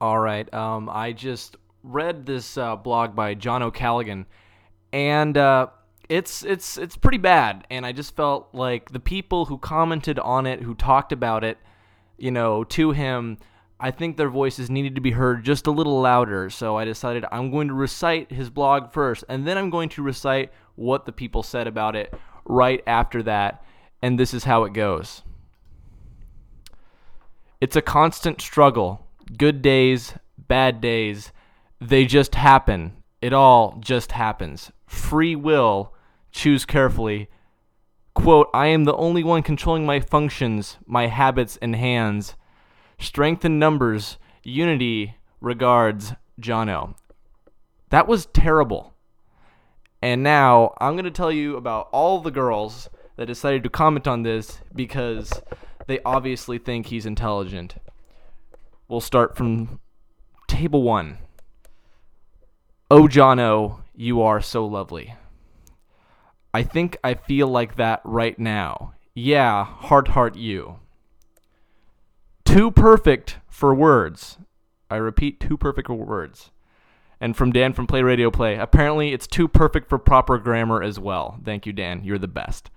All right. Um, I just read this uh, blog by John O'Callaghan, and uh, it's it's it's pretty bad. And I just felt like the people who commented on it, who talked about it, you know, to him, I think their voices needed to be heard just a little louder. So I decided I'm going to recite his blog first, and then I'm going to recite what the people said about it right after that. And this is how it goes. It's a constant struggle. Good days, bad days, they just happen. It all just happens. Free will, choose carefully. Quote, I am the only one controlling my functions, my habits, and hands. Strength in numbers, unity, regards, Jono. That was terrible. And now I'm going to tell you about all the girls that decided to comment on this because they obviously think he's intelligent. We'll start from table one. Oh, John O, you are so lovely. I think I feel like that right now. Yeah, heart, heart, you. Too perfect for words. I repeat, too perfect for words. And from Dan from Play Radio Play, apparently it's too perfect for proper grammar as well. Thank you, Dan. You're the best.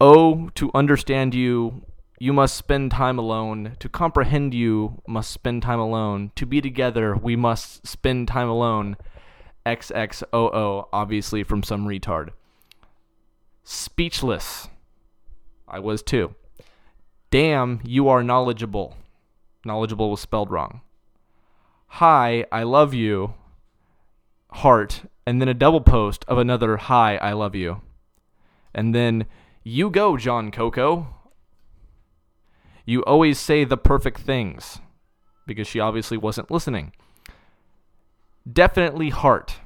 Oh, to understand you, you must spend time alone. To comprehend you, must spend time alone. To be together, we must spend time alone. XXOO, obviously from some retard. Speechless. I was too. Damn, you are knowledgeable. Knowledgeable was spelled wrong. Hi, I love you. Heart. And then a double post of another Hi, I love you. And then you go, John Coco. You always say the perfect things. Because she obviously wasn't listening. Definitely heart.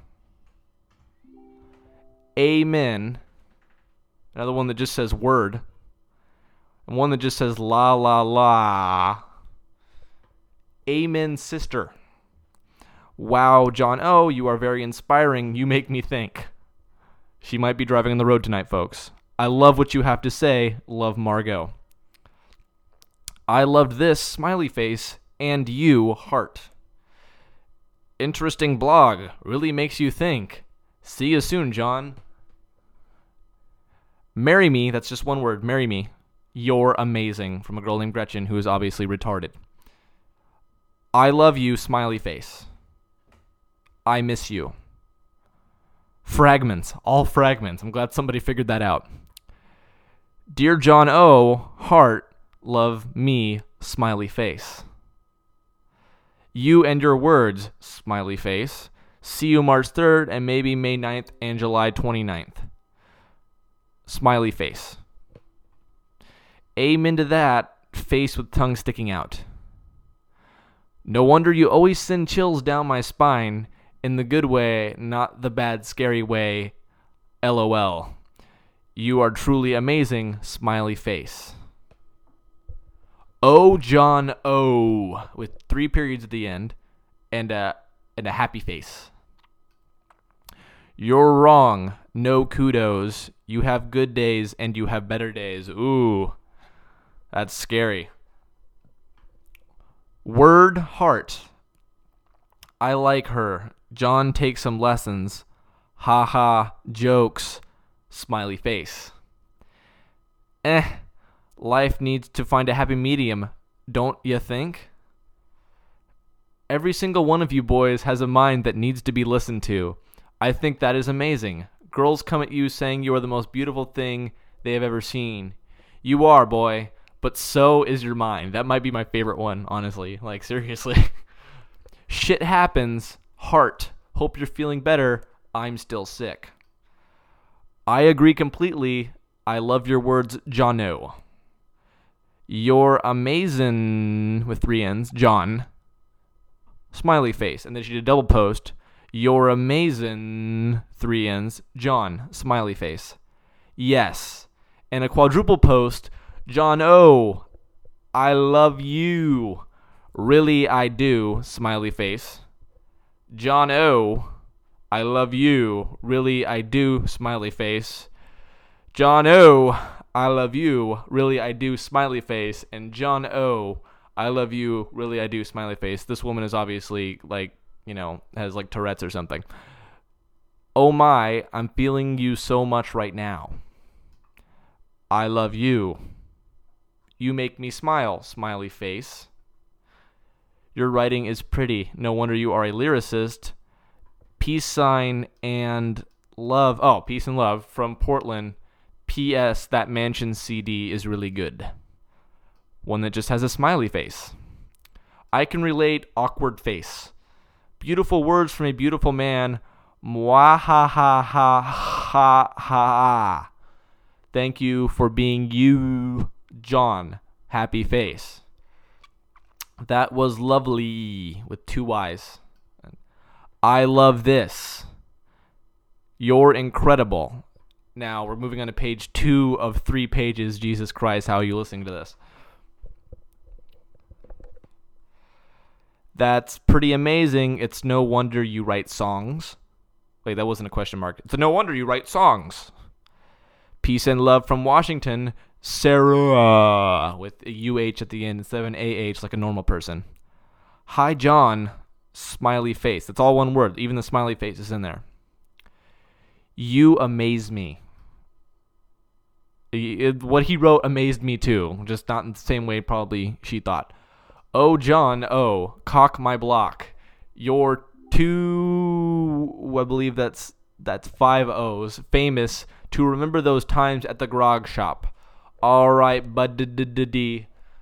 Amen. Another one that just says word. And one that just says la la la. Amen, sister. Wow, John O, you are very inspiring. You make me think. She might be driving on the road tonight, folks. I love what you have to say. Love Margot. I loved this smiley face and you heart. Interesting blog. Really makes you think. See you soon, John. Marry me, that's just one word. Marry me. You're amazing. From a girl named Gretchen who is obviously retarded. I love you, smiley face. I miss you. Fragments. All fragments. I'm glad somebody figured that out. Dear John O, heart, love me, smiley face. You and your words, smiley face. See you March 3rd and maybe May 9th and July 29th. Smiley face. Amen to that, face with tongue sticking out. No wonder you always send chills down my spine in the good way, not the bad, scary way. LOL. You are truly amazing, smiley face. Oh, John O, with three periods at the end, and a and a happy face. You're wrong. No kudos. You have good days and you have better days. Ooh, that's scary. Word heart. I like her. John takes some lessons. Ha ha, jokes smiley face. Eh, life needs to find a happy medium, don't you think? Every single one of you boys has a mind that needs to be listened to. I think that is amazing. Girls come at you saying you are the most beautiful thing they have ever seen. You are, boy, but so is your mind. That might be my favorite one, honestly. Like, seriously. Shit happens. Heart. Hope you're feeling better. I'm still sick. I agree completely. I love your words, Jono. You're amazing with three N's, John. Smiley face. And then she did a double post. You're amazing, three N's, John. Smiley face. Yes. And a quadruple post, John O. I love you. Really, I do. Smiley face. John O. I love you. Really, I do. Smiley face. John O. I love you. Really, I do. Smiley face. And John O. I love you, really I do, smiley face. This woman is obviously like, you know, has like Tourette's or something. Oh my, I'm feeling you so much right now. I love you. You make me smile, smiley face. Your writing is pretty. No wonder you are a lyricist. Peace sign and love. Oh, peace and love from Portland. P.S. That Mansion CD is really good. One that just has a smiley face. I can relate awkward face. Beautiful words from a beautiful man. Mwah ha ha ha ha ha. Thank you for being you, John. Happy face. That was lovely with two Y's. I love this. You're incredible. Now we're moving on to page two of three pages. Jesus Christ, how are you listening to this? That's pretty amazing. It's no wonder you write songs. Wait, that wasn't a question mark. It's no wonder you write songs. Peace and love from Washington, Sarah, with a UH at the end instead of an AH like a normal person. Hi, John, smiley face. That's all one word. Even the smiley face is in there. You amaze me. What he wrote amazed me too, just not in the same way probably she thought. Oh, John, oh, cock my block. You're two, I believe that's that's five O's, famous to remember those times at the grog shop. All right, bud,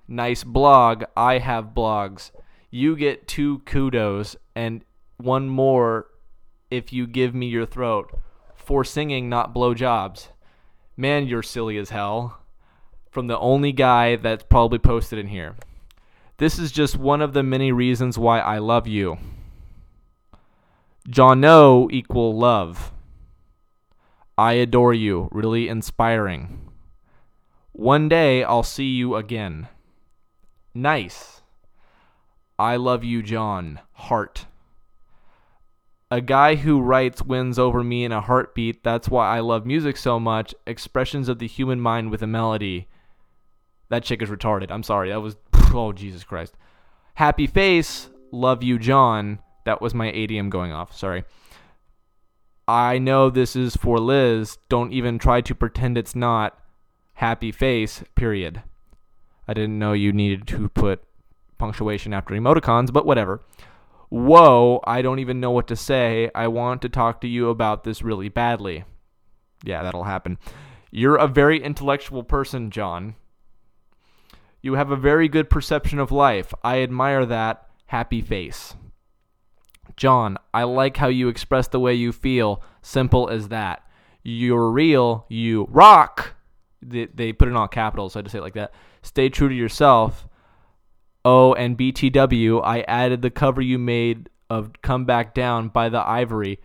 nice blog. I have blogs. You get two kudos and one more if you give me your throat for singing, not blowjobs. Man, you're silly as hell. From the only guy that's probably posted in here. This is just one of the many reasons why I love you. John No equal love. I adore you. Really inspiring. One day I'll see you again. Nice. I love you, John. Heart. A guy who writes wins over me in a heartbeat. That's why I love music so much. Expressions of the human mind with a melody. That chick is retarded. I'm sorry. That was. Oh, Jesus Christ. Happy face. Love you, John. That was my ADM going off. Sorry. I know this is for Liz. Don't even try to pretend it's not. Happy face, period. I didn't know you needed to put punctuation after emoticons, but whatever. Whoa, I don't even know what to say. I want to talk to you about this really badly. Yeah, that'll happen. You're a very intellectual person, John. You have a very good perception of life. I admire that. Happy face. John, I like how you express the way you feel. Simple as that. You're real. You rock. They, they put it in all capitals, so I just say it like that. Stay true to yourself. Oh, and BTW, I added the cover you made of Come Back Down by the Ivory.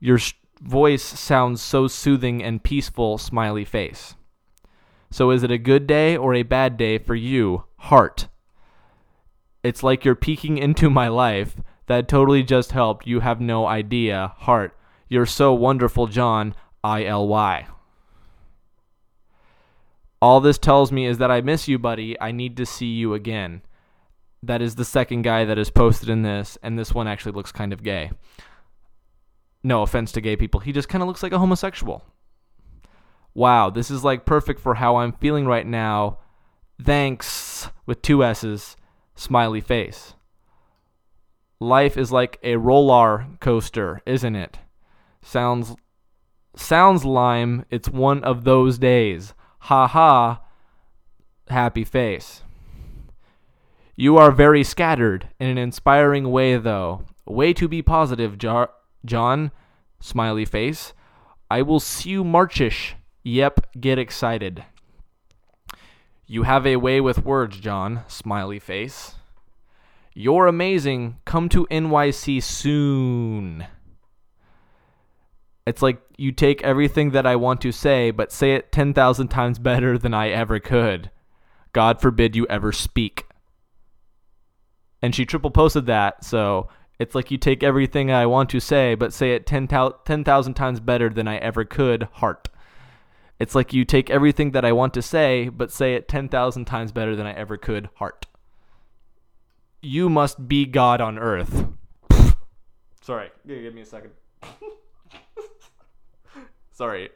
Your voice sounds so soothing and peaceful, smiley face. So is it a good day or a bad day for you, heart? It's like you're peeking into my life. That totally just helped. You have no idea. Heart. You're so wonderful, John. I L Y. All this tells me is that I miss you, buddy. I need to see you again. That is the second guy that is posted in this, and this one actually looks kind of gay. No offense to gay people. He just kind of looks like a homosexual. Wow, this is like perfect for how I'm feeling right now. Thanks, with two S's, smiley face. Life is like a roller coaster, isn't it? Sounds sounds lime, it's one of those days. Ha ha. Happy face. You are very scattered in an inspiring way though. Way to be positive, Jar- John. Smiley face. I will see you Marchish. Yep, get excited. You have a way with words, John. Smiley face. You're amazing. Come to NYC soon. It's like you take everything that I want to say, but say it 10,000 times better than I ever could. God forbid you ever speak. And she triple posted that, so it's like you take everything I want to say, but say it 10,000 10, times better than I ever could, heart. It's like you take everything that I want to say, but say it 10,000 times better than I ever could, heart. You must be God on earth. Sorry, give me a second. Sorry.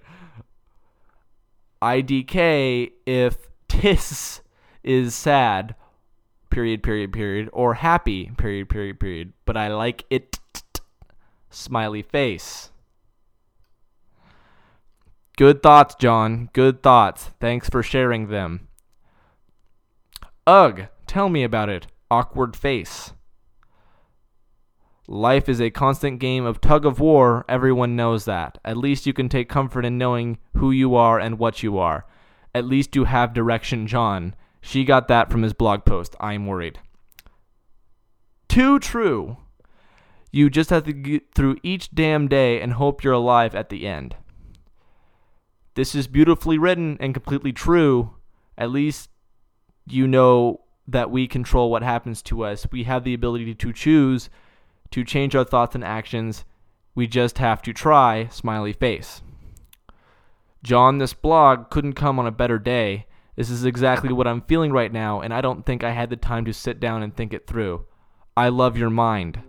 IDK if tis is sad, period, period, period, or happy, period, period, period. But I like it. Smiley face. Good thoughts, John. Good thoughts. Thanks for sharing them. Ugh, tell me about it. Awkward face. Life is a constant game of tug of war. Everyone knows that. At least you can take comfort in knowing who you are and what you are. At least you have direction, John. She got that from his blog post. I'm worried. Too true. You just have to get through each damn day and hope you're alive at the end. This is beautifully written and completely true. At least you know that we control what happens to us. We have the ability to choose to change our thoughts and actions. We just have to try, smiley face. John, this blog couldn't come on a better day. This is exactly what I'm feeling right now, and I don't think I had the time to sit down and think it through. I love your mind.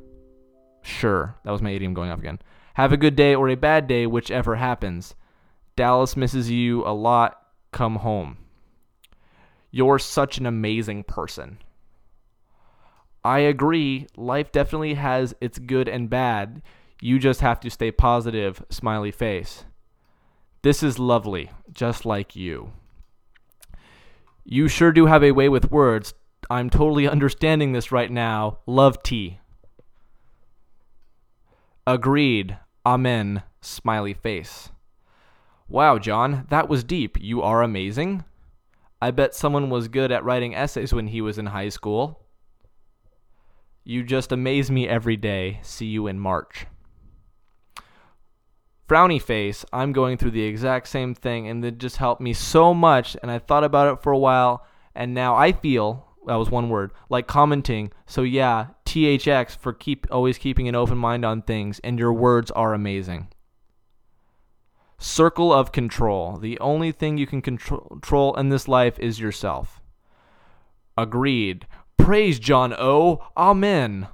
Sure, that was my idiom going off again. Have a good day or a bad day, whichever happens. Dallas misses you a lot. Come home. You're such an amazing person. I agree. Life definitely has its good and bad. You just have to stay positive, smiley face. This is lovely, just like you. You sure do have a way with words. I'm totally understanding this right now. Love T. Agreed. Amen. Smiley face. Wow, John, that was deep. You are amazing. I bet someone was good at writing essays when he was in high school. You just amaze me every day. See you in March. Frowny face, I'm going through the exact same thing, and it just helped me so much. And I thought about it for a while, and now I feel that was one word like commenting. So yeah, THX for keep always keeping an open mind on things, and your words are amazing. Circle of control. The only thing you can control in this life is yourself. Agreed. Praise John O. Amen.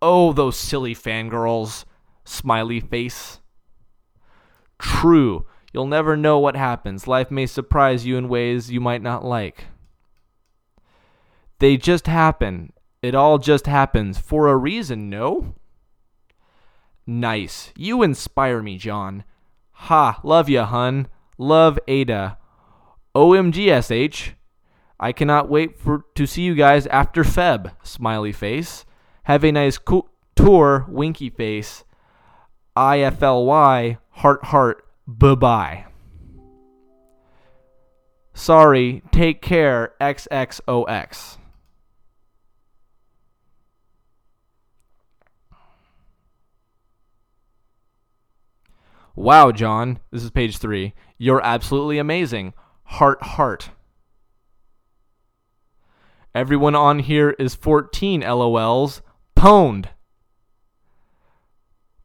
Oh, those silly fangirls. Smiley face. True. You'll never know what happens. Life may surprise you in ways you might not like. They just happen. It all just happens for a reason, no? Nice. You inspire me, John. Ha, love ya, hun. Love Ada. OMGSH. I cannot wait for to see you guys after Feb. Smiley face. Have a nice co- tour. Winky face. IFLY. Heart heart. Bye bye. Sorry. Take care. XXOX. Wow, John. This is page three. You're absolutely amazing. Heart, heart. Everyone on here is 14 LOLs. Pwned.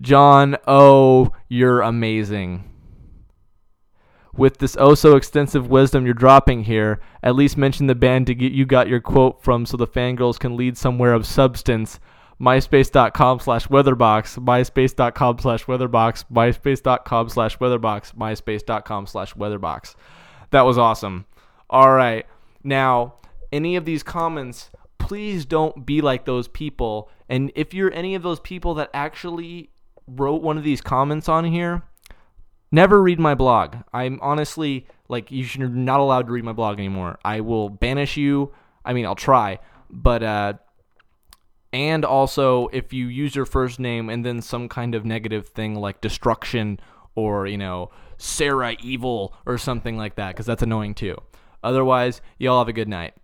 John, oh, you're amazing. With this oh so extensive wisdom you're dropping here, at least mention the band to get you got your quote from so the fangirls can lead somewhere of substance. MySpace.com slash weatherbox, MySpace.com slash weatherbox, MySpace.com slash weatherbox, MySpace.com slash weatherbox. That was awesome. All right. Now, any of these comments, please don't be like those people. And if you're any of those people that actually wrote one of these comments on here, never read my blog. I'm honestly like you should not allowed to read my blog anymore. I will banish you. I mean, I'll try, but uh and also if you use your first name and then some kind of negative thing like destruction or, you know, Sarah evil or something like that cuz that's annoying too. Otherwise, y'all have a good night.